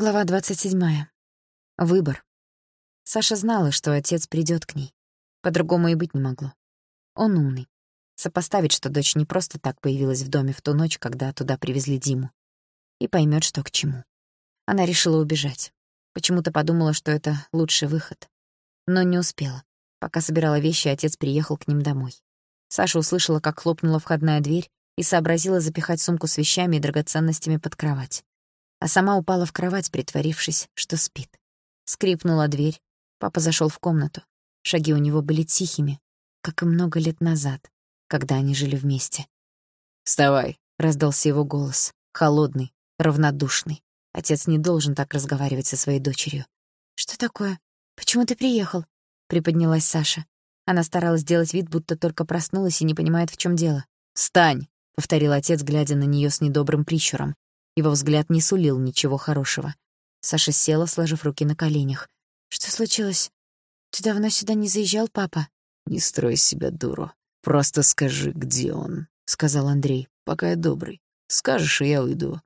Глава 27. Выбор. Саша знала, что отец придет к ней. По-другому и быть не могло. Он умный. Сопоставит, что дочь не просто так появилась в доме в ту ночь, когда туда привезли Диму. И поймет, что к чему. Она решила убежать. Почему-то подумала, что это лучший выход. Но не успела. Пока собирала вещи, отец приехал к ним домой. Саша услышала, как хлопнула входная дверь, и сообразила запихать сумку с вещами и драгоценностями под кровать а сама упала в кровать, притворившись, что спит. Скрипнула дверь. Папа зашел в комнату. Шаги у него были тихими, как и много лет назад, когда они жили вместе. «Вставай!» — раздался его голос, холодный, равнодушный. Отец не должен так разговаривать со своей дочерью. «Что такое? Почему ты приехал?» — приподнялась Саша. Она старалась сделать вид, будто только проснулась и не понимает, в чем дело. «Встань!» — повторил отец, глядя на нее с недобрым прищуром. Его взгляд не сулил ничего хорошего. Саша села, сложив руки на коленях. «Что случилось? Ты давно сюда не заезжал, папа?» «Не строй себя дуру. Просто скажи, где он», — сказал Андрей. «Пока я добрый. Скажешь, и я уйду.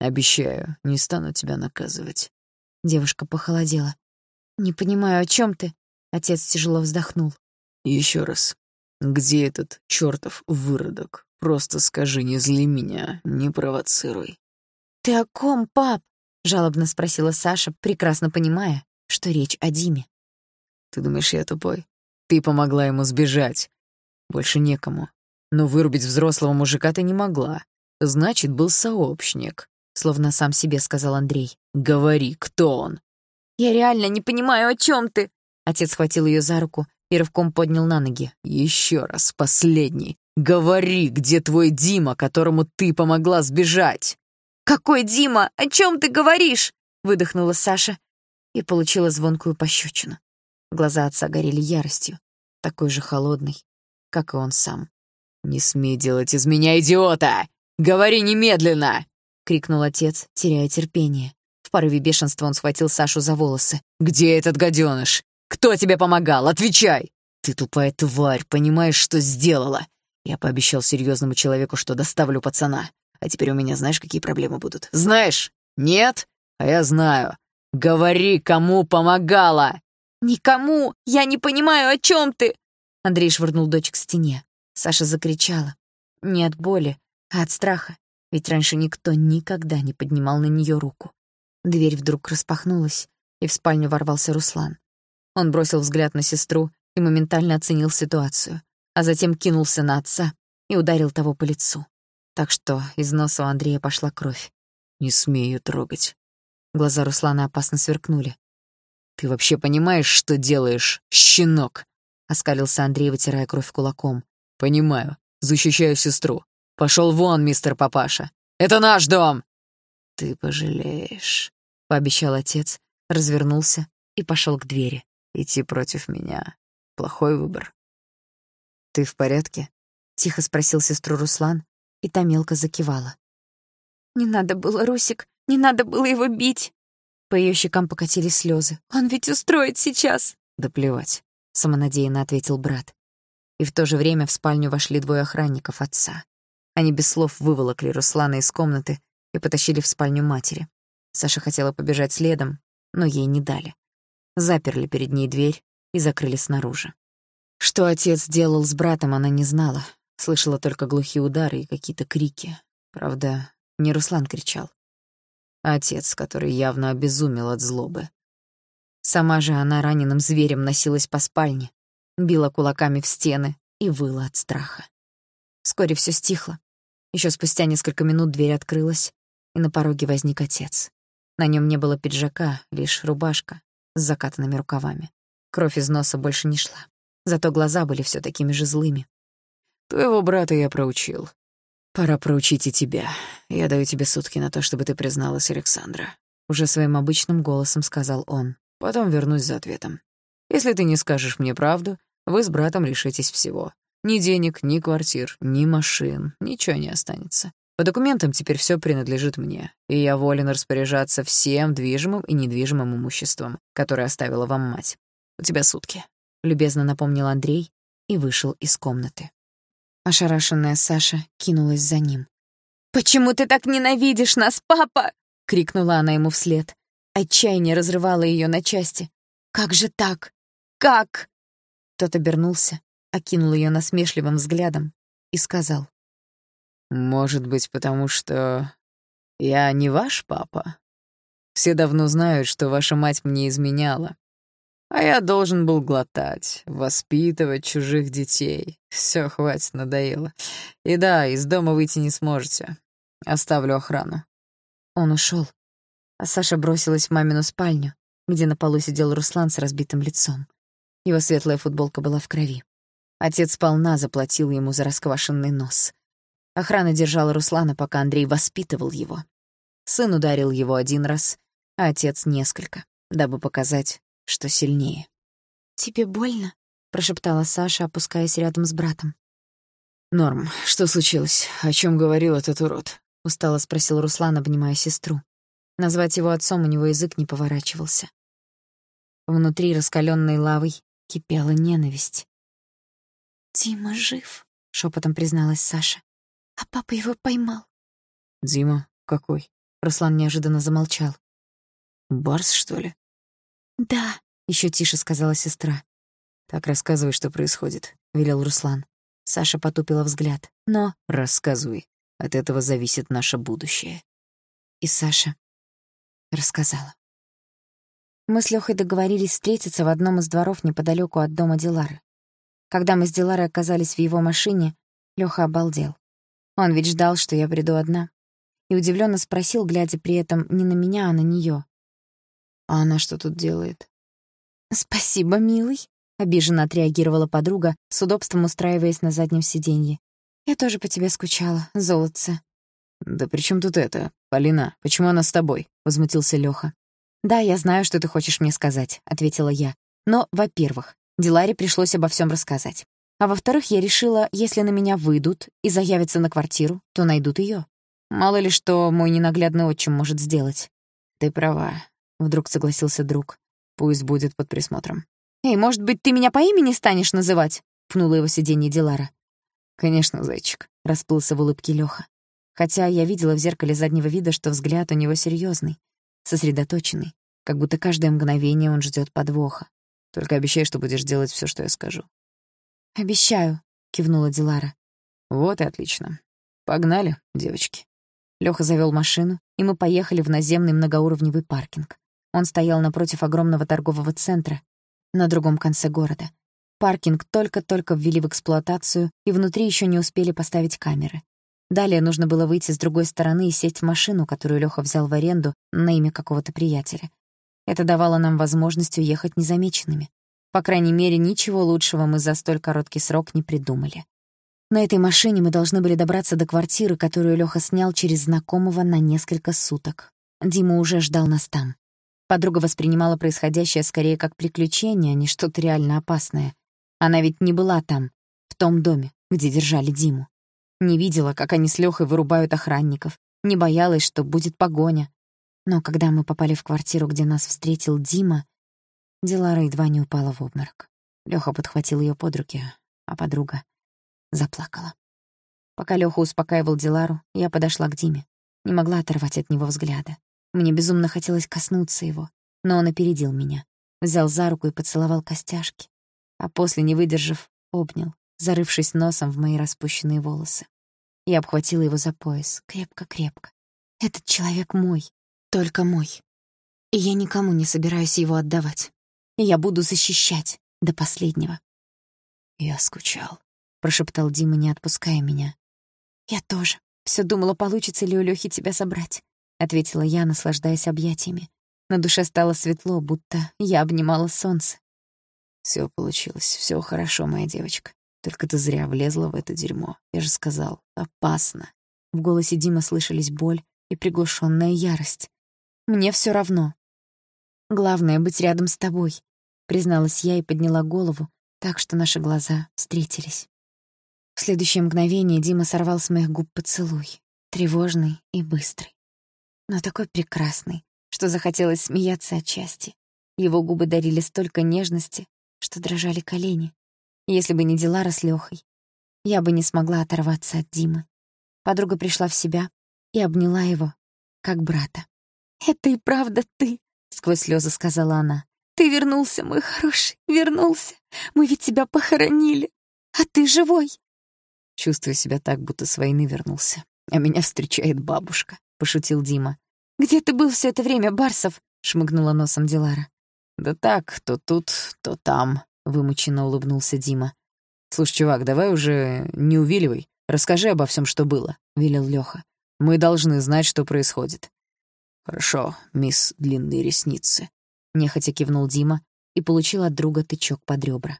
Обещаю, не стану тебя наказывать». Девушка похолодела. «Не понимаю, о чем ты?» Отец тяжело вздохнул. Еще раз. Где этот чертов выродок? Просто скажи, не зли меня, не провоцируй. «Ты о ком, пап?» — жалобно спросила Саша, прекрасно понимая, что речь о Диме. «Ты думаешь, я тупой? Ты помогла ему сбежать. Больше некому. Но вырубить взрослого мужика ты не могла. Значит, был сообщник», — словно сам себе сказал Андрей. «Говори, кто он?» «Я реально не понимаю, о чем ты?» Отец схватил ее за руку и рывком поднял на ноги. Еще раз, последний. Говори, где твой Дима, которому ты помогла сбежать?» «Какой Дима? О чем ты говоришь?» — выдохнула Саша и получила звонкую пощечину. Глаза отца горели яростью, такой же холодной, как и он сам. «Не смей делать из меня идиота! Говори немедленно!» — крикнул отец, теряя терпение. В порыве бешенства он схватил Сашу за волосы. «Где этот гаденыш? Кто тебе помогал? Отвечай!» «Ты тупая тварь, понимаешь, что сделала?» Я пообещал серьезному человеку, что доставлю пацана. А теперь у меня знаешь, какие проблемы будут? Знаешь? Нет? А я знаю. Говори, кому помогала!» «Никому! Я не понимаю, о чем ты!» Андрей швырнул дочь к стене. Саша закричала. Не от боли, а от страха, ведь раньше никто никогда не поднимал на нее руку. Дверь вдруг распахнулась, и в спальню ворвался Руслан. Он бросил взгляд на сестру и моментально оценил ситуацию, а затем кинулся на отца и ударил того по лицу так что из носа у Андрея пошла кровь. «Не смею трогать». Глаза Руслана опасно сверкнули. «Ты вообще понимаешь, что делаешь, щенок?» — оскалился Андрей, вытирая кровь кулаком. «Понимаю. Защищаю сестру. Пошел вон, мистер Папаша. Это наш дом!» «Ты пожалеешь», — пообещал отец, развернулся и пошел к двери. «Идти против меня — плохой выбор». «Ты в порядке?» — тихо спросил сестру Руслан, и та мелко закивала. «Не надо было, Русик, не надо было его бить!» По ее щекам покатились слезы. «Он ведь устроит сейчас!» «Да плевать», — самонадеянно ответил брат. И в то же время в спальню вошли двое охранников отца. Они без слов выволокли Руслана из комнаты и потащили в спальню матери. Саша хотела побежать следом, но ей не дали. Заперли перед ней дверь и закрыли снаружи. Что отец делал с братом, она не знала, Слышала только глухие удары и какие-то крики. Правда, не Руслан кричал, отец, который явно обезумел от злобы. Сама же она раненым зверем носилась по спальне, била кулаками в стены и выла от страха. Вскоре все стихло. Еще спустя несколько минут дверь открылась, и на пороге возник отец. На нем не было пиджака, лишь рубашка с закатанными рукавами. Кровь из носа больше не шла. Зато глаза были все такими же злыми. Твоего брата я проучил. Пора проучить и тебя. Я даю тебе сутки на то, чтобы ты призналась Александра. Уже своим обычным голосом сказал он. Потом вернусь за ответом. Если ты не скажешь мне правду, вы с братом лишитесь всего. Ни денег, ни квартир, ни машин, ничего не останется. По документам теперь все принадлежит мне, и я волен распоряжаться всем движимым и недвижимым имуществом, которое оставила вам мать. У тебя сутки», — любезно напомнил Андрей и вышел из комнаты. Ошарашенная Саша кинулась за ним. «Почему ты так ненавидишь нас, папа?» — крикнула она ему вслед. Отчаяние разрывало ее на части. «Как же так? Как?» Тот обернулся, окинул ее насмешливым взглядом и сказал. «Может быть, потому что я не ваш папа? Все давно знают, что ваша мать мне изменяла. А я должен был глотать, воспитывать чужих детей. Все, хватит, надоело. И да, из дома выйти не сможете. Оставлю охрану». Он ушел, а Саша бросилась в мамину спальню, где на полу сидел Руслан с разбитым лицом. Его светлая футболка была в крови. Отец сполна заплатил ему за расквашенный нос. Охрана держала Руслана, пока Андрей воспитывал его. Сын ударил его один раз, а отец — несколько, дабы показать, что сильнее. «Тебе больно?» — прошептала Саша, опускаясь рядом с братом. «Норм, что случилось? О чем говорил этот урод?» — устало спросил Руслан, обнимая сестру. Назвать его отцом у него язык не поворачивался. Внутри раскаленной лавой кипела ненависть. «Дима жив», — шепотом призналась Саша. «А папа его поймал». «Дима? Какой?» Руслан неожиданно замолчал. «Барс, что ли?» «Да», — еще тише сказала сестра. «Так рассказывай, что происходит», — велел Руслан. Саша потупила взгляд. «Но...» «Рассказывай. От этого зависит наше будущее». И Саша рассказала. Мы с Лёхой договорились встретиться в одном из дворов неподалеку от дома Дилары. Когда мы с Диларой оказались в его машине, Лёха обалдел. Он ведь ждал, что я приду одна. И удивленно спросил, глядя при этом не на меня, а на неё. «А она что тут делает?» «Спасибо, милый», — обиженно отреагировала подруга, с удобством устраиваясь на заднем сиденье. «Я тоже по тебе скучала, золотце». «Да при чем тут это? Полина, почему она с тобой?» — возмутился Лёха. «Да, я знаю, что ты хочешь мне сказать», — ответила я. «Но, во-первых, Диларе пришлось обо всем рассказать. А во-вторых, я решила, если на меня выйдут и заявятся на квартиру, то найдут ее. Мало ли что мой ненаглядный отчим может сделать». «Ты права», — вдруг согласился друг. «Пусть будет под присмотром». «Эй, может быть, ты меня по имени станешь называть?» — пнула его сиденье Дилара. «Конечно, зайчик», — расплылся в улыбке Лёха. Хотя я видела в зеркале заднего вида, что взгляд у него серьезный, сосредоточенный, как будто каждое мгновение он ждет подвоха. Только обещай, что будешь делать все, что я скажу. «Обещаю», — кивнула Дилара. «Вот и отлично. Погнали, девочки». Лёха завёл машину, и мы поехали в наземный многоуровневый паркинг. Он стоял напротив огромного торгового центра на другом конце города. Паркинг только-только ввели в эксплуатацию, и внутри ещё не успели поставить камеры. Далее нужно было выйти с другой стороны и сесть в машину, которую Лёха взял в аренду на имя какого-то приятеля. Это давало нам возможность уехать незамеченными. По крайней мере, ничего лучшего мы за столь короткий срок не придумали. На этой машине мы должны были добраться до квартиры, которую Лёха снял через знакомого на несколько суток. Дима уже ждал нас там. Подруга воспринимала происходящее скорее как приключение, а не что-то реально опасное. Она ведь не была там, в том доме, где держали Диму. Не видела, как они с Лёхой вырубают охранников. Не боялась, что будет погоня. Но когда мы попали в квартиру, где нас встретил Дима, Дилара едва не упала в обморок. Лёха подхватил её под руки, а подруга заплакала. Пока Лёха успокаивал Дилару, я подошла к Диме. Не могла оторвать от него взгляда. Мне безумно хотелось коснуться его, но он опередил меня. Взял за руку и поцеловал костяшки. А после, не выдержав, обнял, зарывшись носом в мои распущенные волосы. Я обхватила его за пояс, крепко-крепко. Этот человек мой, только мой. И я никому не собираюсь его отдавать. И я буду защищать до последнего. «Я скучал», — прошептал Дима, не отпуская меня. «Я тоже. Все думала, получится ли у Лёхи тебя собрать», — ответила я, наслаждаясь объятиями. На душе стало светло, будто я обнимала солнце. Все получилось, все хорошо, моя девочка. Только ты зря влезла в это дерьмо. Я же сказал, опасно. В голосе Димы слышались боль и приглушенная ярость. Мне все равно. Главное — быть рядом с тобой, призналась я и подняла голову, так что наши глаза встретились. В следующее мгновение Дима сорвал с моих губ поцелуй, тревожный и быстрый. Но такой прекрасный, что захотелось смеяться от счастья. Его губы дарили столько нежности, что дрожали колени. Если бы не Дилара с Лёхой, я бы не смогла оторваться от Димы. Подруга пришла в себя и обняла его, как брата. «Это и правда ты!» — сквозь слезы сказала она. «Ты вернулся, мой хороший, вернулся. Мы ведь тебя похоронили. А ты живой!» Чувствую себя так, будто с войны вернулся. А меня встречает бабушка, — пошутил Дима. «Где ты был все это время, Барсов?» — шмыгнула носом Дилара. «Да так, то тут, то там», — вымученно улыбнулся Дима. «Слушай, чувак, давай уже не увиливай. Расскажи обо всем, что было», — велел Лёха. «Мы должны знать, что происходит». «Хорошо, мисс Длинные Ресницы», — нехотя кивнул Дима и получил от друга тычок под ребра.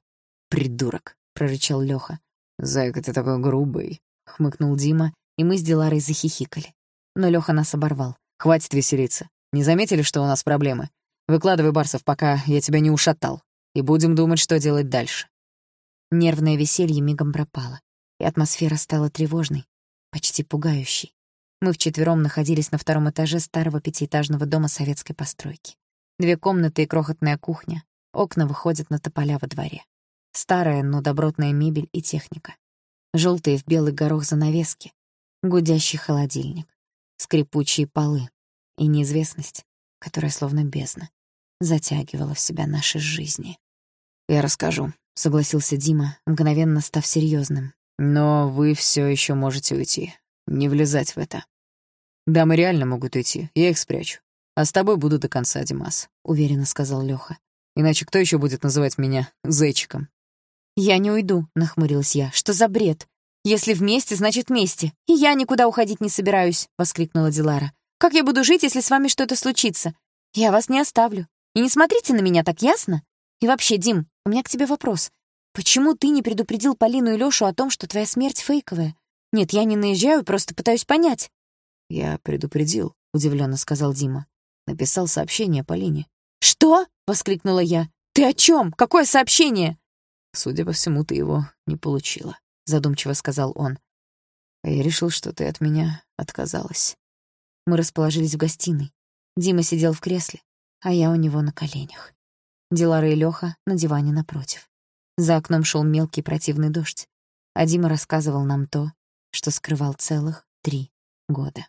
«Придурок», — прорычал Лёха. «Зайка, ты такой грубый», — хмыкнул Дима, и мы с Диларой захихикали. Но Лёха нас оборвал. «Хватит веселиться. Не заметили, что у нас проблемы? Выкладывай, Барсов, пока я тебя не ушатал. И будем думать, что делать дальше». Нервное веселье мигом пропало, и атмосфера стала тревожной, почти пугающей. Мы вчетвером находились на втором этаже старого пятиэтажного дома советской постройки. Две комнаты и крохотная кухня. Окна выходят на тополя во дворе. Старая, но добротная мебель и техника. Желтые в белый горох занавески. Гудящий холодильник. Скрипучие полы. И неизвестность, которая словно бездна, затягивала в себя наши жизни. «Я расскажу», — согласился Дима, мгновенно став серьезным. «Но вы все еще можете уйти. Не влезать в это». «Дамы реально могут уйти, я их спрячу. А с тобой буду до конца, Димас», — уверенно сказал Лёха. «Иначе кто еще будет называть меня зайчиком?» «Я не уйду», — нахмурилась я. «Что за бред? Если вместе, значит вместе. И я никуда уходить не собираюсь», — воскликнула Дилара. «Как я буду жить, если с вами что-то случится? Я вас не оставлю. И не смотрите на меня так, ясно? И вообще, Дим, у меня к тебе вопрос. Почему ты не предупредил Полину и Лёшу о том, что твоя смерть фейковая? Нет, я не наезжаю, просто пытаюсь понять». «Я предупредил», — удивленно сказал Дима. Написал сообщение Полине. «Что?» — воскликнула я. «Ты о чем? Какое сообщение?» «Судя по всему, ты его не получила», — задумчиво сказал он. «А я решил, что ты от меня отказалась». Мы расположились в гостиной. Дима сидел в кресле, а я у него на коленях. Дилара и Лёха на диване напротив. За окном шел мелкий противный дождь, а Дима рассказывал нам то, что скрывал целых три года.